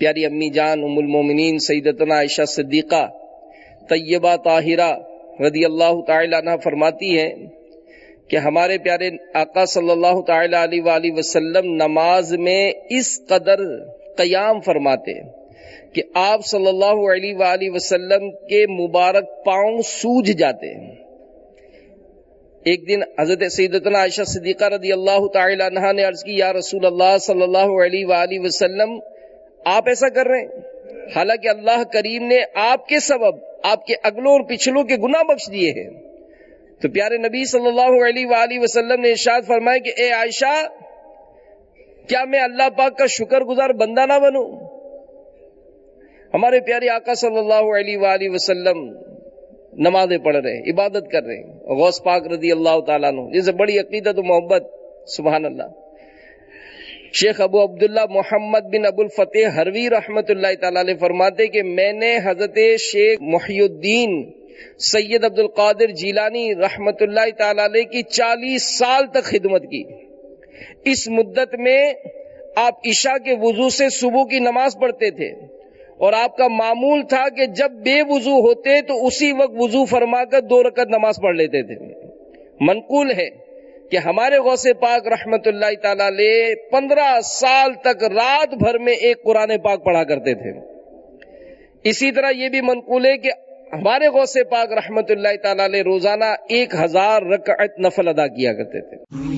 پیاری امی جان، ام المومنین، سیدتنا عائشہ صدیقہ، طیبہ طاہرہ رضی اللہ تعالی عنہ فرماتی ہیں کہ ہمارے پیارے آقا صلی اللہ تعالی علیہ وآلہ وسلم نماز میں اس قدر قیام فرماتے کہ آپ صلی اللہ علیہ وآلہ وسلم کے مبارک پاؤں سوج جاتے ہیں ایک دن حضرت سیدتنا عائشہ صدیقہ رضی اللہ تعالی عنہ نے عرض کی، یا رسول اللہ صلی اللہ علیہ وآلہ وسلم آپ ایسا کر رہے ہیں؟ حالانکہ اللہ کریم نے آپ کے سبب آپ کے اگلوں اور پچھلوں کے گناہ بخش دیے ہیں۔ تو پیارے نبی صلی اللہ علیہ وآلہ وسلم نے ارشاد فرمایا کہ اے عائشہ، کیا میں اللہ پاک کا شکر گزار بندہ نہ بنوں؟ ہمارے پیارے آقا صلی اللہ علیہ وآلہ وسلم نمازیں پڑھ رہے ہیں، عبادت کر رہے ہیں۔ غوث پاک رضی اللہ تعالیٰ عنہ جیسے بڑی عقیدت و محبت، سبحان اللہ۔ شیخ ابو عبداللہ محمد بن ابو الفتح حروی رحمت اللہ تعالی علیہ فرماتے کہ میں نے حضرت شیخ محی الدین سید عبد القادر جیلانی رحمت اللہ تعالی علیہ کی چالیس سال تک خدمت کی۔ اس مدت میں آپ عشاء کے وضو سے صبح کی نماز پڑھتے تھے اور آپ کا معمول تھا کہ جب بے وضو ہوتے تو اسی وقت وضو فرما کر دو رکعت نماز پڑھ لیتے تھے۔ منقول ہے۔ کہ ہمارے غوث پاک رحمت اللہ تعالی پندرہ سال تک رات بھر میں ایک قرآن پاک پڑھا کرتے تھے۔ اسی طرح یہ بھی منقول ہے کہ ہمارے غوث پاک رحمت اللہ تعالی روزانہ ایک ہزار رکعت نفل ادا کیا کرتے تھے۔